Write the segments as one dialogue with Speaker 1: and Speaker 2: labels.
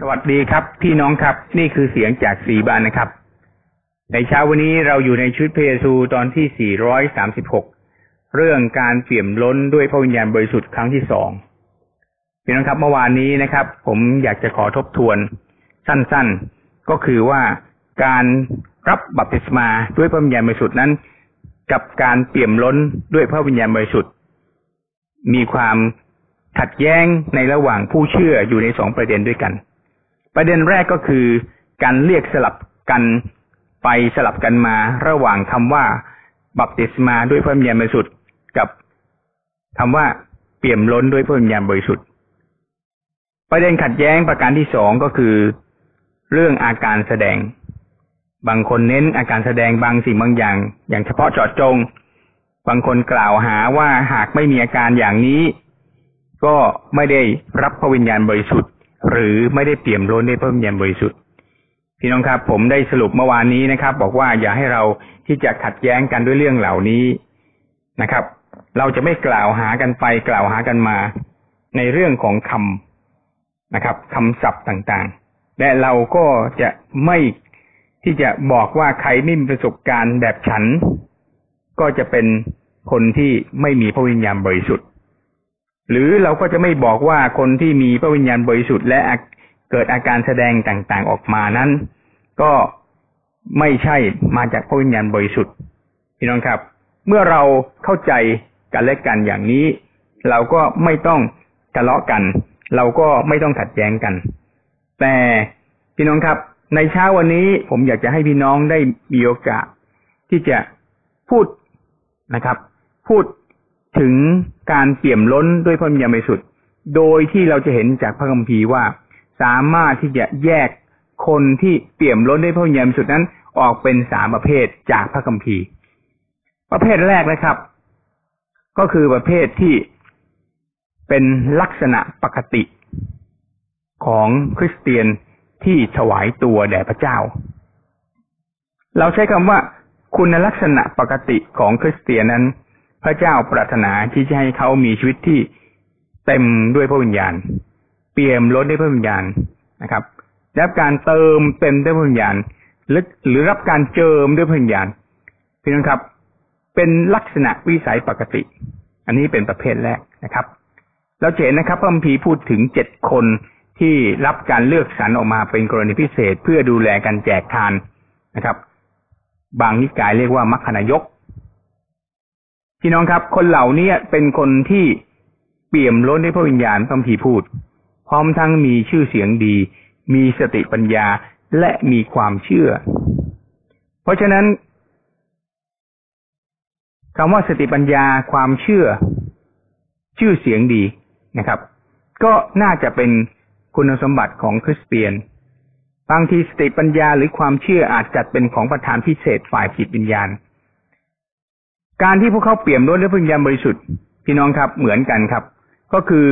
Speaker 1: สวัสดีครับ พี่น้องครับ นี่คือเสียงจากสีบานนะครับ ในเช้าวันนี้เราอยู่ในชุดเพยซูตอนที่ 436 เรื่องการเปี่ยมล้นด้วยพระวิญญาณบริสุทธิ์ครั้งที่สองพี่น้องครับเมื่อวานนี้นะครับ ผมอยากจะขอทบทวนสั้นๆ ก็คือว่าการรับบัพติศมาด้วยพระวิญญาณบริสุทธิ์นั้น กับการเปี่ยมล้นด้วยพระวิญญาณบริสุทธิ์ มีความขัดแย้งในระหว่างผู้เชื่ออยู่ในสองประเด็นด้วยกัน ประเด็นแรกก็คือการเรียกสลับกันไปสลับกันมาระหว่างคำว่า บัพติศมาด้วยพระวิญญาณบริสุทธิ์กับคำว่าเปี่ยมล้นด้วยพระวิญญาณบริสุทธิ์ ประเด็นขัดแย้งประการที่สองก็คือ เรื่องอาการแสดง บางคนเน้นอาการแสดงบางสิ่งบางอย่าง อย่างเฉพาะเจาะจง บางคนกล่าวหาว่าหากไม่มีอาการอย่างนี้ ก็ไม่ได้รับพระวิญญาณบริสุทธิ์ หรือไม่ได้เปี่ยมล้นด้วยพระวิญญาณบริสุทธิ์พี่น้องครับ ผมได้สรุปเมื่อวานนี้นะครับ บอกว่าอย่าให้เราที่จะขัดแย้งกันด้วยเรื่องเหล่านี้นะครับ เราจะไม่กล่าวหากันไปกล่าวหากันมา ในเรื่องของคำนะครับคำศัพท์ต่างๆ และเราก็จะไม่ที่จะบอกว่าใครไม่มีประสบการณ์แบบฉัน ก็จะเป็นคนที่ไม่มีพระวิญญาณบริสุทธิ์ หรือเราก็จะไม่บอกว่าคนที่มีพระวิญญาณบริสุทธิ์และเกิดอาการแสดงต่างๆออกมานั้น ก็ไม่ใช่มาจากพระวิญญาณบริสุทธิ์พี่น้องครับ เมื่อเราเข้าใจกันและกันอย่างนี้ เราก็ไม่ต้องทะเลาะกัน เราก็ไม่ต้องขัดแย้งกัน แต่พี่น้องครับ ในเช้าวันนี้ผมอยากจะให้พี่น้องได้มีโอกาสที่จะพูดนะครับ พูด ถึงการเปี่ยมล้นด้วยพระวิญญาณบริสุทธิ์โดยที่เราจะเห็นจากพระคัมภีร์ว่าสามารถที่จะแยกคนที่เปี่ยมล้นด้วยพระวิญญาณบริสุทธิ์นั้น ออกเป็นสามประเภทจากพระคัมภีร์ ประเภทแรกนะครับ ก็คือประเภทที่เป็นลักษณะปกติของคริสเตียนที่ถวายตัวแด่พระเจ้า เราใช้คำว่าคุณลักษณะปกติของคริสเตียนนั้น พระเจ้าปรารถนาที่จะให้เขามีชีวิตที่เต็มด้วยพระวิญญาณ เปี่ยมล้นด้วยพระวิญญาณนะครับรับการเติมเต็มด้วยพระวิญญาณหรือหรือรับการเจิมด้วยพระวิญญาณพี่น้องครับ เป็นลักษณะวิสัยปกติ อันนี้เป็นประเภทแรกนะครับ เราเห็นนะครับพระคัมภีพูดถึงเจ็ดคนที่รับการเลือกสรรออกมาเป็นกรณีพิเศษเพื่อดูแลการแจกทานนะครับ บางนิกายเรียกว่ามัคคณายก พี่น้องครับ คนเหล่านี้เป็นคนที่เปี่ยมล้นด้วยพระวิญญาณพระพีพูด พร้อมทั้งมีชื่อเสียงดี มีสติปัญญาและมีความเชื่อ เพราะฉะนั้นคำว่าสติปัญญาความเชื่อ ชื่อเสียงดีนะครับ ก็น่าจะเป็นคุณสมบัติของคริสเตียน บางทีสติปัญญาหรือความเชื่ออาจจัดเป็นของประธานพิเศษฝ่ายจิตวิญญาณ การที่พวกเขาเปี่ยมล้นด้วยพระวิญญาณบริสุทธิ์พี่น้องครับเหมือนกันครับ ก็คือ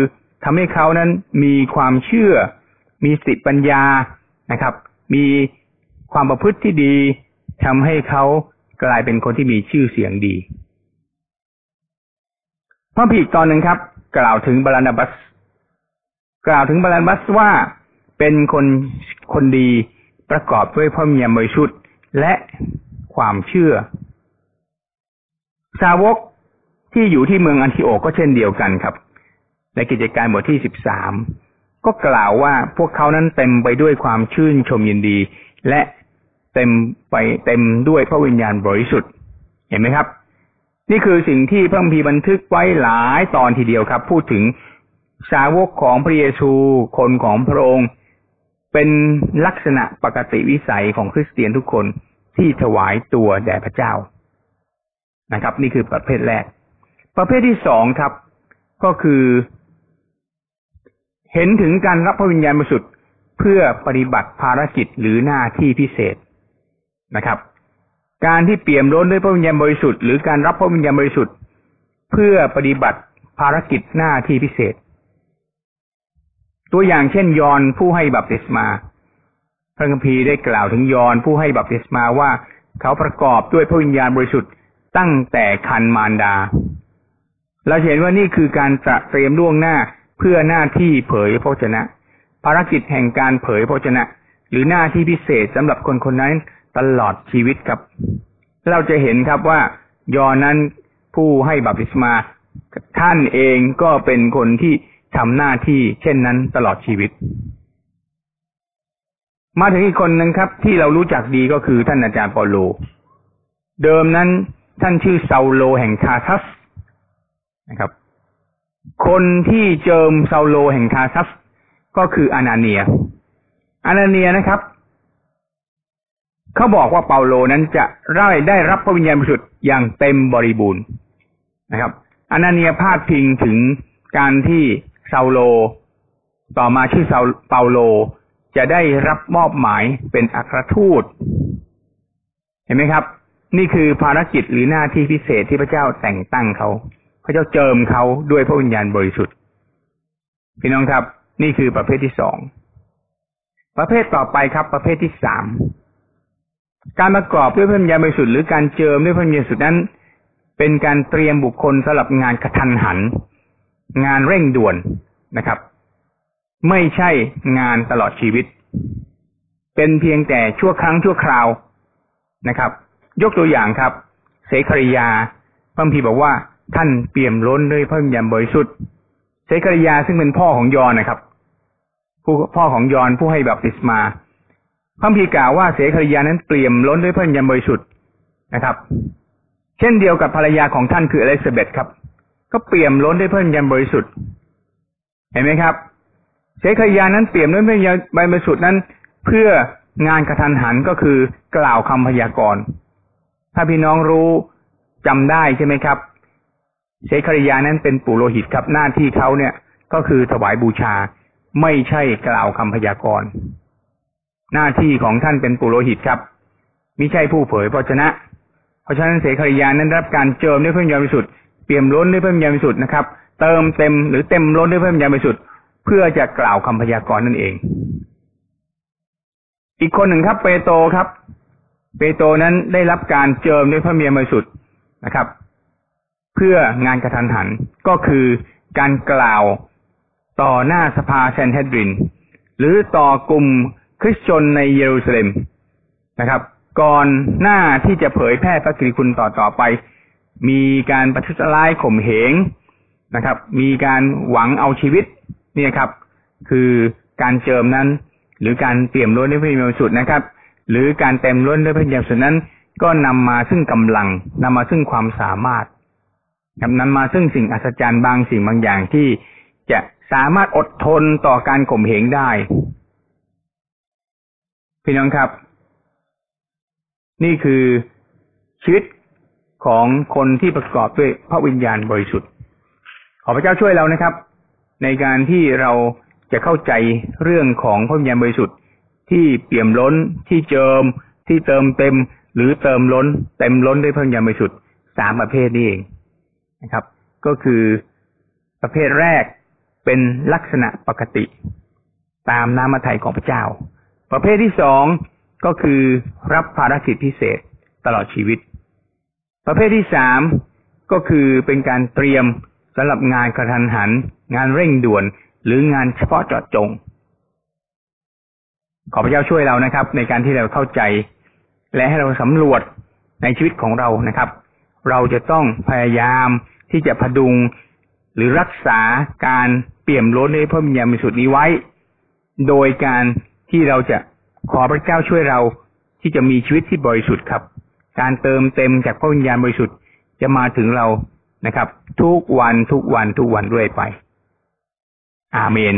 Speaker 1: ทำให้เขานั้นมีความเชื่อ มีสติปัญญานะครับ มีความประพฤติที่ดีทำให้เขากลายเป็นคนที่มีชื่อเสียงดีพระพีตอนหนึ่งครับ กล่าวถึงบารานาบัส กล่าวถึงบารานาบัสว่าเป็นคนคนดีประกอบด้วยพระมียมบริสุทธิ์และความเชื่อ สาวกที่อยู่ที่เมืองอันทิโอก็เช่นเดียวกันครับ ในกิจการบทที่สิบสามก็กล่าวว่าพวกเขานั้นเต็มไปด้วยความชื่นชมยินดี และเต็มไปเต็มด้วยพระวิญญาณบริสุทธิ์ เห็นไหมครับ นี่คือสิ่งที่พระคัมภีร์บันทึกไว้หลายตอนทีเดียวครับ พูดถึงสาวกของพระเยซู คนของพระองค์ เป็นลักษณะปกติวิสัยของคริสเตียนทุกคนที่ถวายตัวแด่พระเจ้า นะครับ นี่คือประเภทแรก ประเภทที่สองครับ ก็คือ เห็นถึงการรับพระวิญญาณบริสุทธิ์เพื่อปฏิบัติภารกิจหรือหน้าที่พิเศษนะครับ การที่เปี่ยมล้นด้วยพระวิญญาณบริสุทธิ์หรือการรับพระวิญญาณบริสุทธิ์เพื่อปฏิบัติภารกิจหน้าที่พิเศษ ตัวอย่างเช่นยอนผู้ให้บัพติศมา พระคัมภีร์ได้กล่าวถึงยอนผู้ให้บัพติศมาว่า เขาประกอบด้วยพระวิญญาณบริสุทธิ์ ตั้งแต่คันมารดา เราเห็นว่านี่คือการตระเตรียมล่วงหน้าเพื่อหน้าที่เผยพระชนะ ภารกิจแห่งการเผยพระชนะ หรือหน้าที่พิเศษสำหรับคนคนนั้นตลอดชีวิตครับ เราจะเห็นครับว่ายอนั้นผู้ให้บัพติศมา ท่านเองก็เป็นคนที่ทำหน้าที่เช่นนั้นตลอดชีวิต มาถึงอีกคนหนึ่งครับ ที่เรารู้จักดีก็คือท่านอาจารย์เปาโล เดิมนั้น ท่านชื่อเซาโลแห่งคาทัสนะครับ คนที่เจิมเซาโลแห่งคาทัสก็คืออานาเนีย อานาเนียนะครับ เขาบอกว่าเปาโลนั้นจะได้ได้รับพระวิญญาณบริสุทธิ์อย่างเต็มบริบูรณ์นะครับ อานาเนียพาดพิงถึงการที่เซาโล ต่อมาชื่อเซาเปาโลจะได้รับมอบหมายเป็นอัครทูต เห็นไหมครับ นี่คือภารกิจหรือหน้าที่พิเศษที่พระเจ้าแต่งตั้งเขาพระเจ้าเจิมเขาด้วยพระวิญญาณบริสุทธิ์พี่น้องครับ นี่คือประเภทที่สองประเภทต่อไปครับ ประเภทที่สามการประกอบด้วยพระวิญญาณบริสุทธิ์หรือการเจิมด้วยพระวิญญาณบริสุทธิ์นั้น เป็นการเตรียมบุคคลสำหรับงานกระทันหัน งานเร่งด่วนนะครับ ไม่ใช่งานตลอดชีวิต เป็นเพียงแต่ชั่วครั้งชั่วคราวนะครับ ยกตัวอย่างครับ เสคริยาพระพีบอกว่าท่านเปี่ยมล้นด้วยพระวิญญาณบริสุทธิ์เสคริยาซึ่งเป็นพ่อของยอนนะครับ ผู้พ่อของยอนผู้ให้บัพติศมาพระพีกล่าวว่าเสคริยานั้นเปี่ยมล้นด้วยพระวิญญาณบริสุทธิ์นะครับ เช่นเดียวกับภรรยาของท่านคืออลิซาเบธครับ ก็เปี่ยมล้นด้วยพระวิญญาณบริสุทธิ์ เห็นไหมครับเสคริยานั้นเปี่ยมด้วยพระวิญญาณบริสุทธิ์นั้น เพื่องานกระทันหันก็คือกล่าวคำพยากรณ์ ถ้าพี่น้องรู้จำได้ใช่ไหมครับเสคริยานั้นเป็นปุโรหิตครับหน้าที่เขาเนี่ย ก็คือถวายบูชาไม่ใช่กล่าวคำพยากรณ์ หน้าที่ของท่านเป็นปุโรหิตครับมิใช่ผู้เผยพระชนะ เพราะฉะนั้นเสคริยานั้นรับการเจิมด้วยพระวิญญาณบริสุทธิ์เปี่ยมล้นด้วยพระวิญญาณบริสุทธิ์นะครับ เติมเต็มหรือเต็มล้นด้วยพระวิญญาณบริสุทธิ์เพื่อจะกล่าวคำพยากรณ์นั่นเอง อีกคนหนึ่งครับเปโตรครับ เปโตรนั้นได้รับการเจิมด้วยพระวิญญาณบริสุทธิ์นะครับ เพื่องานกระทันหันก็คือการกล่าวต่อหน้าสภาเซนเทดริน หรือต่อกลุ่มคริสเตียนในเยรูซาเล็มนะครับ ก่อนหน้าที่จะเผยแพร่พระกิติคุณต่อต่อไป มีการประทุษร้ายข่มเหงนะครับ มีการหวังเอาชีวิตเนี่ยครับ คือการเจิมนั้น หรือการเตรียมล้นด้วยพระวิญญาสุดนะครับ หรือการเต็มล้นด้วยพระวิญญาณสุดนั้น ก็นำมาซึ่งกำลังนำมาซึ่งความสามารถนำมาซึ่งสิ่งอัศจรรย์บางสิ่งบางอย่างที่จะสามารถอดทนต่อการข่มเหงได้ พี่น้องครับ นี่คือชีวิตของคนที่ประกอบด้วยพระวิญญาณบริสุทธิ์ ขอพระเจ้าช่วยเรานะครับ ในการที่เราจะเข้าใจเรื่องของพระวิญญาณบริสุทธิ์ ที่เปี่ยมล้น ที่เจิม ที่เติมเต็ม หรือเติมล้น เต็มล้นด้วยพระวิญาณบริสุทธิ์สามประเภทนี้เองนะครับ ก็คือประเภทแรกเป็นลักษณะปกติ ตามน้ำมัทยของพระเจ้า ประเภทที่สองก็คือรับภารกิจพิเศษตลอดชีวิต ประเภทที่สามก็คือเป็นการเตรียมสำหรับงานกระทันหัน งานเร่งด่วน หรืองานเฉพาะเจาะจง ขอพระเจ้าช่วยเรานะครับ ในการที่เราเข้าใจ และให้เราสำรวจในชีวิตของเรานะครับ เราจะต้องพยายามที่จะพดุงหรือรักษาการเปี่ยมล้นในพระวิญญาณบริสุทธิ์นี้ไว้ โดยการที่เราจะขอพระเจ้าช่วยเราที่จะมีชีวิตที่บริสุทธิ์ครับ การเติมเต็มจากพระวิญญาณบริสุทธิ์จะมาถึงเรานะครับ ทุกวันทุกวันทุกวันเรื่อยไป อาเมน